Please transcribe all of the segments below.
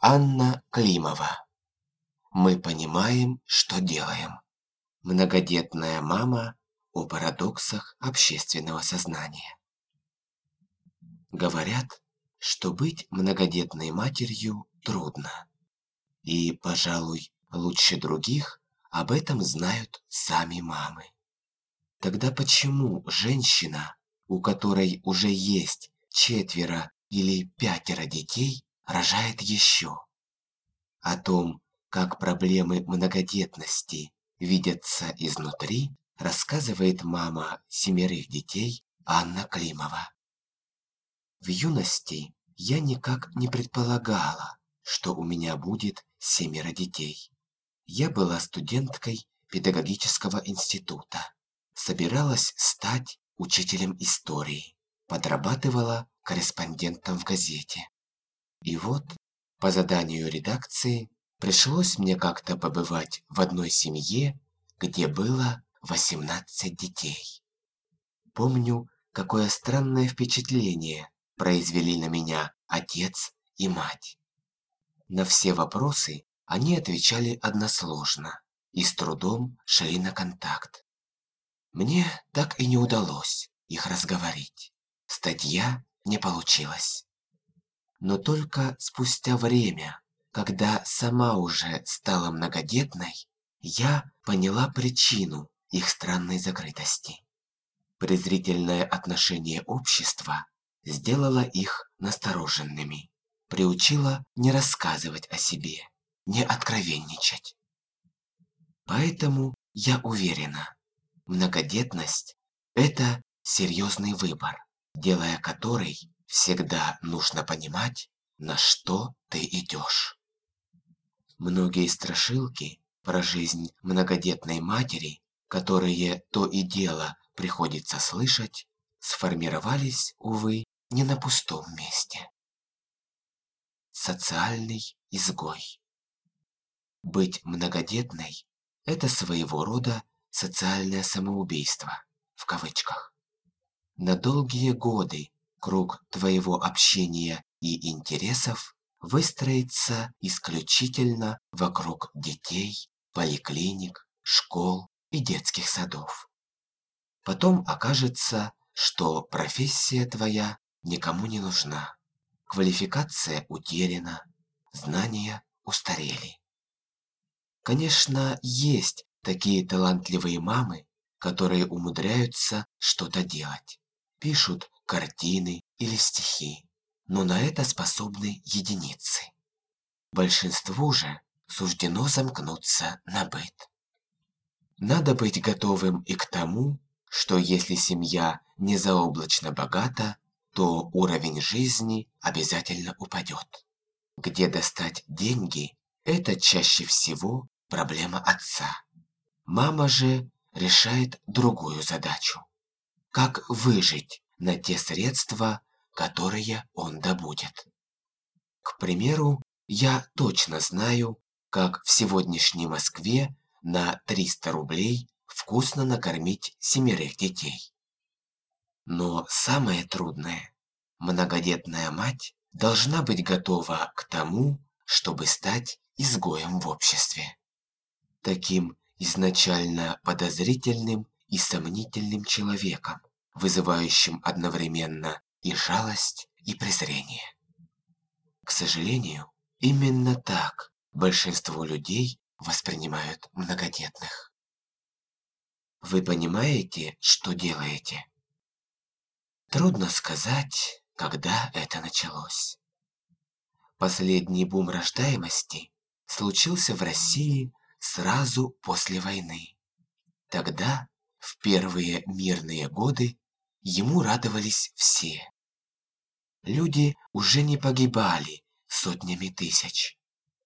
Анна Климова. Мы понимаем, что делаем. Многодетная мама о парадоксах общественного сознания. Говорят, что быть многодетной матерью трудно. И, пожалуй, лучше других об этом знают сами мамы. Тогда почему женщина, у которой уже есть четверо или пятеро детей, рожает еще? О том, как проблемы многодетности видятся изнутри, рассказывает мама семерых детей Анна Климова. В юности я никак не предполагала, что у меня будет семеро детей. Я была студенткой педагогического института. Собиралась стать учителем истории. Подрабатывала корреспондентом в газете. Вот, по заданию редакции, пришлось мне как-то побывать в одной семье, где было 18 детей. Помню, какое странное впечатление произвели на меня отец и мать. На все вопросы они отвечали односложно и с трудом шли на контакт. Мне так и не удалось их разговорить. Статья не получилась. Но только спустя время, когда сама уже стала многодетной, я поняла причину их странной закрытости. Презрительное отношение общества сделало их настороженными, приучило не рассказывать о себе, не откровенничать. Поэтому я уверена, многодетность – это серьезный выбор, делая который всегда нужно понимать, на что ты идешь. Многие страшилки про жизнь многодетной матери, которые то и дело приходится слышать, сформировались, увы, не на пустом месте. Социальный изгой. Быть многодетной – это своего рода социальное самоубийство, в кавычках. На долгие годы круг твоего общения и интересов выстроится исключительно вокруг детей, поликлиник, школ и детских садов. Потом окажется, что профессия твоя никому не нужна, квалификация утеряна, знания устарели. Конечно, есть такие талантливые мамы, которые умудряются что-то делать. Пишут картины или стихи, но на это способны единицы. Большинству же суждено замкнуться на быт. Надо быть готовым и к тому, что если семья не заоблачно богата, то уровень жизни обязательно упадет. Где достать деньги – это чаще всего проблема отца. Мама же решает другую задачу. Как выжить на те средства, которые он добудет. К примеру, я точно знаю, как в сегодняшней Москве на 300 рублей вкусно накормить семерых детей. Но самое трудное – многодетная мать должна быть готова к тому, чтобы стать изгоем в обществе таким изначально подозрительным и сомнительным человеком, вызывающим одновременно и жалость, и презрение. К сожалению, именно так большинство людей воспринимают многодетных. Вы понимаете, что делаете? Трудно сказать, когда это началось. Последний бум рождаемости случился в России сразу после войны. Тогда, в первые мирные годы, ему радовались все. Люди уже не погибали сотнями тысяч.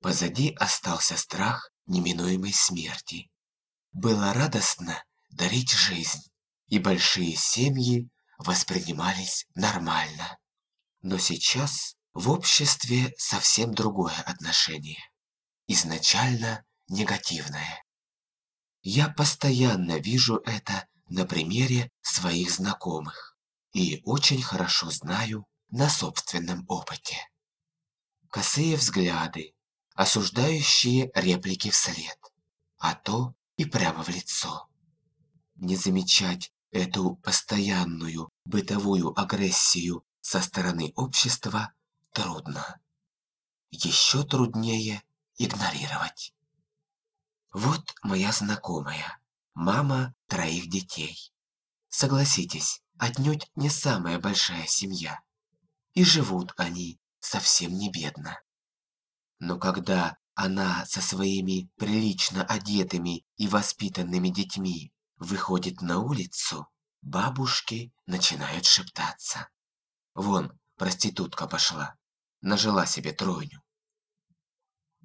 Позади остался страх неминуемой смерти. Было радостно дарить жизнь, и большие семьи воспринимались нормально. Но сейчас в обществе совсем другое отношение. Изначально негативное. Я постоянно вижу это на примере своих знакомых и очень хорошо знаю на собственном опыте. косые взгляды, осуждающие реплики вслед, а то и прямо в лицо. Не замечать эту постоянную бытовую агрессию со стороны общества трудно. Еще труднее игнорировать. Вот моя знакомая, мама троих детей. Согласитесь, отнюдь не самая большая семья. И живут они совсем не бедно. Но когда она со своими прилично одетыми и воспитанными детьми выходит на улицу, бабушки начинают шептаться. Вон, проститутка пошла, нажила себе тройню.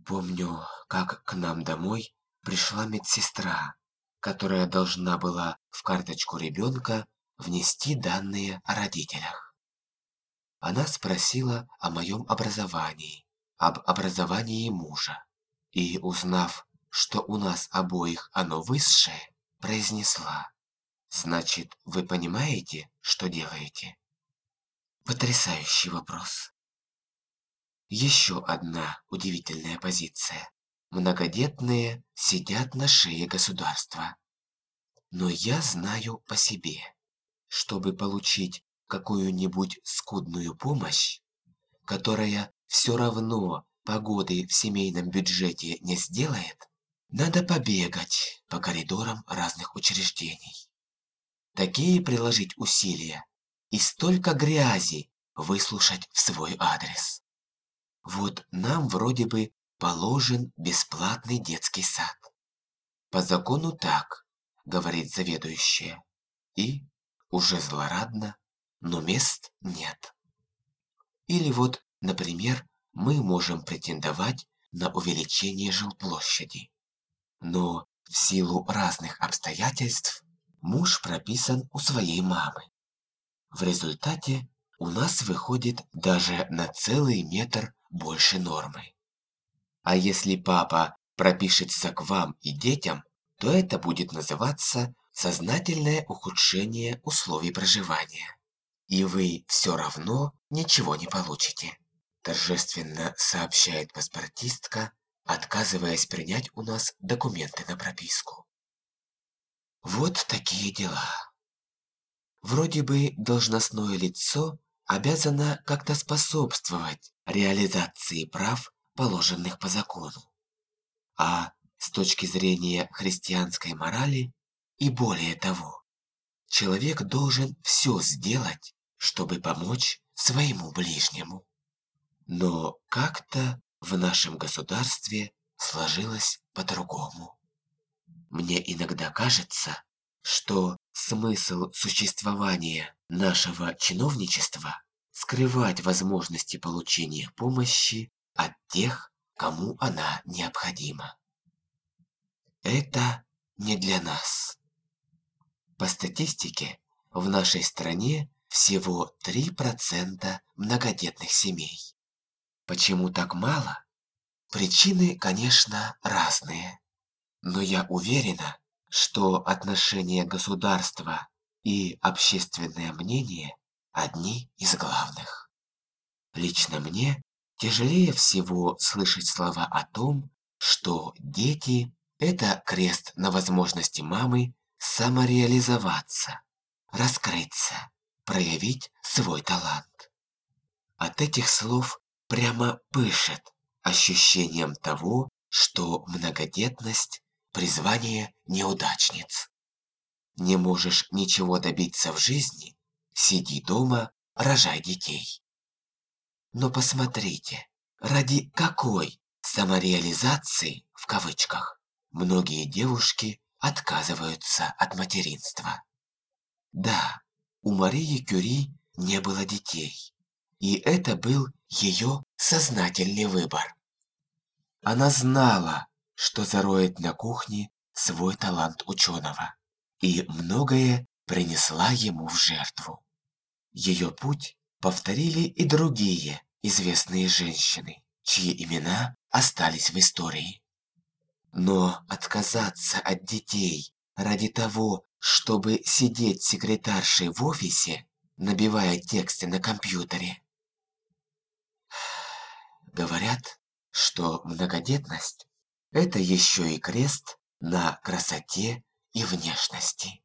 Помню, как к нам домой пришла медсестра, которая должна была в карточку ребенка внести данные о родителях. Она спросила о моем образовании, об образовании мужа, и, узнав, что у нас обоих оно высшее, произнесла. «Значит, вы понимаете, что делаете?» Потрясающий вопрос. Еще одна удивительная позиция. Многодетные сидят на шее государства. Но я знаю по себе, чтобы получить какую-нибудь скудную помощь, которая все равно погоды в семейном бюджете не сделает, надо побегать по коридорам разных учреждений. Такие приложить усилия и столько грязи выслушать в свой адрес. Вот нам вроде бы положен бесплатный детский сад. По закону так, говорит заведующая. И, уже злорадно, но мест нет. Или вот, например, мы можем претендовать на увеличение жилплощади. Но в силу разных обстоятельств муж прописан у своей мамы. В результате у нас выходит даже на целый метр больше нормы. А если папа пропишется к вам и детям, то это будет называться сознательное ухудшение условий проживания. И вы все равно ничего не получите, торжественно сообщает паспортистка, отказываясь принять у нас документы на прописку. Вот такие дела. Вроде бы должностное лицо обязано как-то способствовать реализации прав, положенных по закону. А с точки зрения христианской морали и более того, человек должен все сделать, чтобы помочь своему ближнему. Но как-то в нашем государстве сложилось по-другому. Мне иногда кажется, что смысл существования нашего чиновничества скрывать возможности получения помощи от тех, кому она необходима. Это не для нас. По статистике, в нашей стране всего 3% многодетных семей. Почему так мало? Причины, конечно, разные. Но я уверена, что отношение государства и общественное мнение одни из главных. Лично мне тяжелее всего слышать слова о том, что дети – это крест на возможности мамы самореализоваться, раскрыться, проявить свой талант. От этих слов прямо пышет ощущением того, что многодетность призвание неудачниц. Не можешь ничего добиться в жизни, сиди дома, рожай детей. Но посмотрите, ради какой самореализации, в кавычках, многие девушки отказываются от материнства. Да, у Марии Кюри не было детей, и это был ее сознательный выбор. Она знала, что зароет на кухне свой талант ученого, и многое принесла ему в жертву. Ее путь повторили и другие известные женщины, чьи имена остались в истории. Но отказаться от детей ради того, чтобы сидеть секретаршей в офисе, набивая тексты на компьютере, Говорят, что многодетность – это еще и крест на красоте и внешности.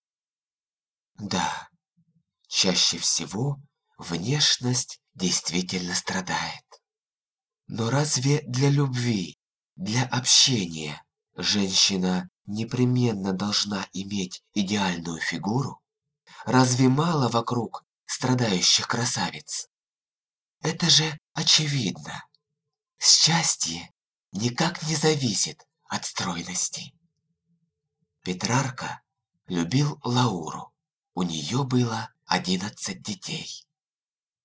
Да, чаще всего внешность действительно страдает. Но разве для любви, для общения женщина непременно должна иметь идеальную фигуру? Разве мало вокруг страдающих красавиц? Это же очевидно. Счастье никак не зависит от стройности. Петрарка любил Лауру. У нее было одиннадцать детей.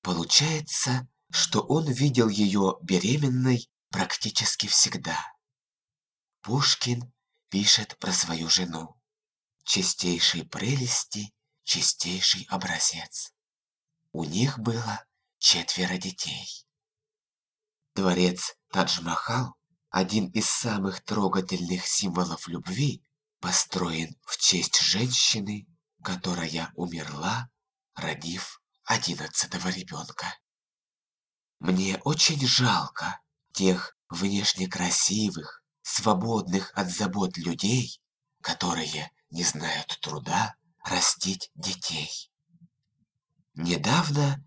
Получается, что он видел ее беременной практически всегда. Пушкин пишет про свою жену. Чистейшей прелести, чистейший образец. У них было четверо детей. Дворец Тадж-Махал, один из самых трогательных символов любви, построен в честь женщины, которая умерла, родив одиннадцатого ребенка. Мне очень жалко тех внешне красивых, свободных от забот людей, которые не знают труда растить детей. Недавно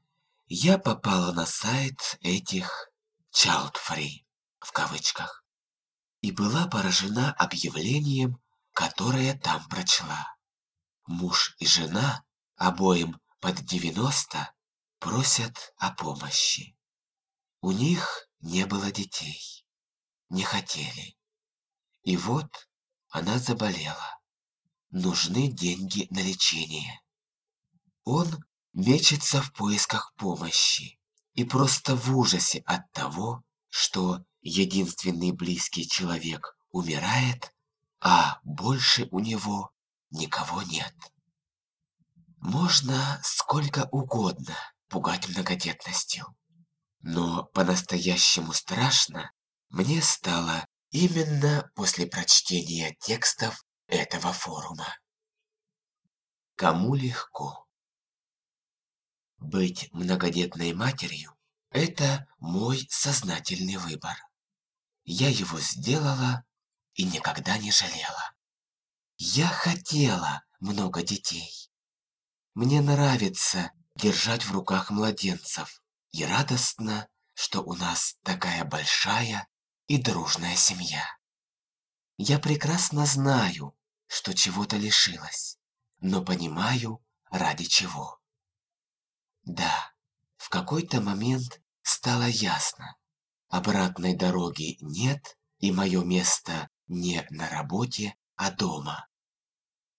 я попала на сайт этих child free в кавычках и была поражена объявлением, которое там прочла. Муж и жена, обоим под 90, просят о помощи. У них не было детей, не хотели. И вот она заболела. Нужны деньги на лечение. Он мечется в поисках помощи и просто в ужасе от того, что единственный близкий человек умирает, а больше у него никого нет. Можно сколько угодно пугать многодетностью, но по-настоящему страшно мне стало именно после прочтения текстов этого форума. Кому легко? Быть многодетной матерью – это мой сознательный выбор. Я его сделала и никогда не жалела. Я хотела много детей. Мне нравится держать в руках младенцев и радостно, что у нас такая большая и дружная семья. Я прекрасно знаю, что чего-то лишилась, но понимаю, ради чего. Да, в какой-то момент стало ясно. Обратной дороги нет, и мое место не на работе, а дома.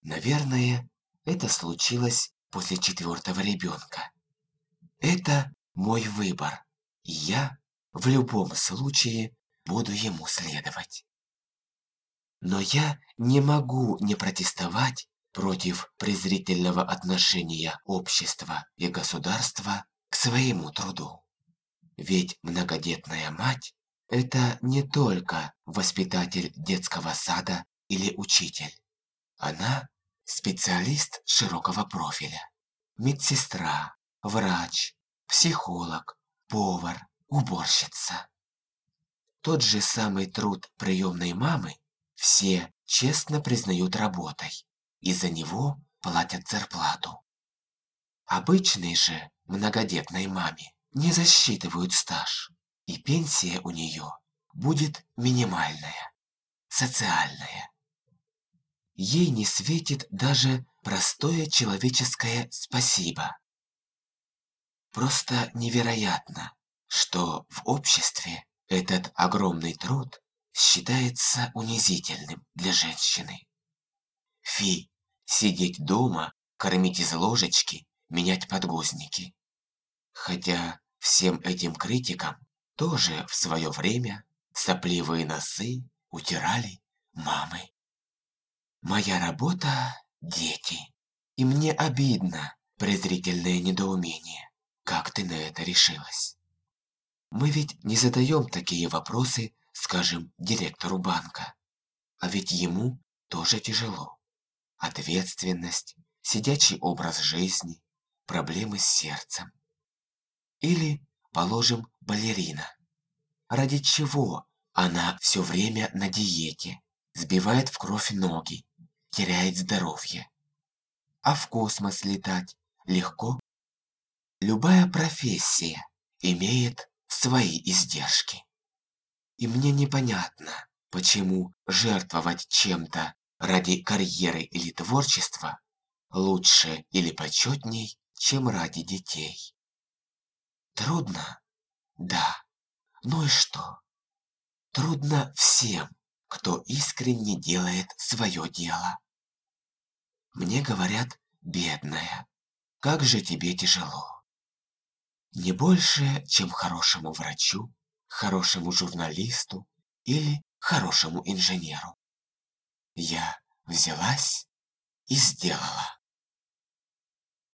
Наверное, это случилось после четвертого ребенка. Это мой выбор, и я в любом случае буду ему следовать. Но я не могу не протестовать против презрительного отношения общества и государства к своему труду. Ведь многодетная мать – это не только воспитатель детского сада или учитель. Она – специалист широкого профиля, медсестра, врач, психолог, повар, уборщица. Тот же самый труд приемной мамы все честно признают работой, и за него платят зарплату. Обычной же многодетной маме не засчитывают стаж, и пенсия у нее будет минимальная, социальная. Ей не светит даже простое человеческое спасибо. Просто невероятно, что в обществе этот огромный труд считается унизительным для женщины. Фи, сидеть дома, кормить из ложечки, менять подгузники. Хотя всем этим критикам тоже в свое время сопливые носы утирали мамы. Моя работа – дети. И мне обидно презрительное недоумение. Как ты на это решилась? Мы ведь не задаем такие вопросы, скажем, директору банка. А ведь ему тоже тяжело. Ответственность, сидячий образ жизни, проблемы с сердцем. Или, положим, балерина. ради чего она все время на диете, сбивает в кровь ноги, теряет здоровье. А в космос летать легко? Любая профессия имеет свои издержки. И мне непонятно, почему жертвовать чем-то ради карьеры или творчества лучше или почетней, чем ради детей. Трудно? Да. Ну и что? Трудно всем, кто искренне делает свое дело. Мне говорят, бедная, как же тебе тяжело. Не больше, чем хорошему врачу, хорошему журналисту или хорошему инженеру. Я взялась и сделала.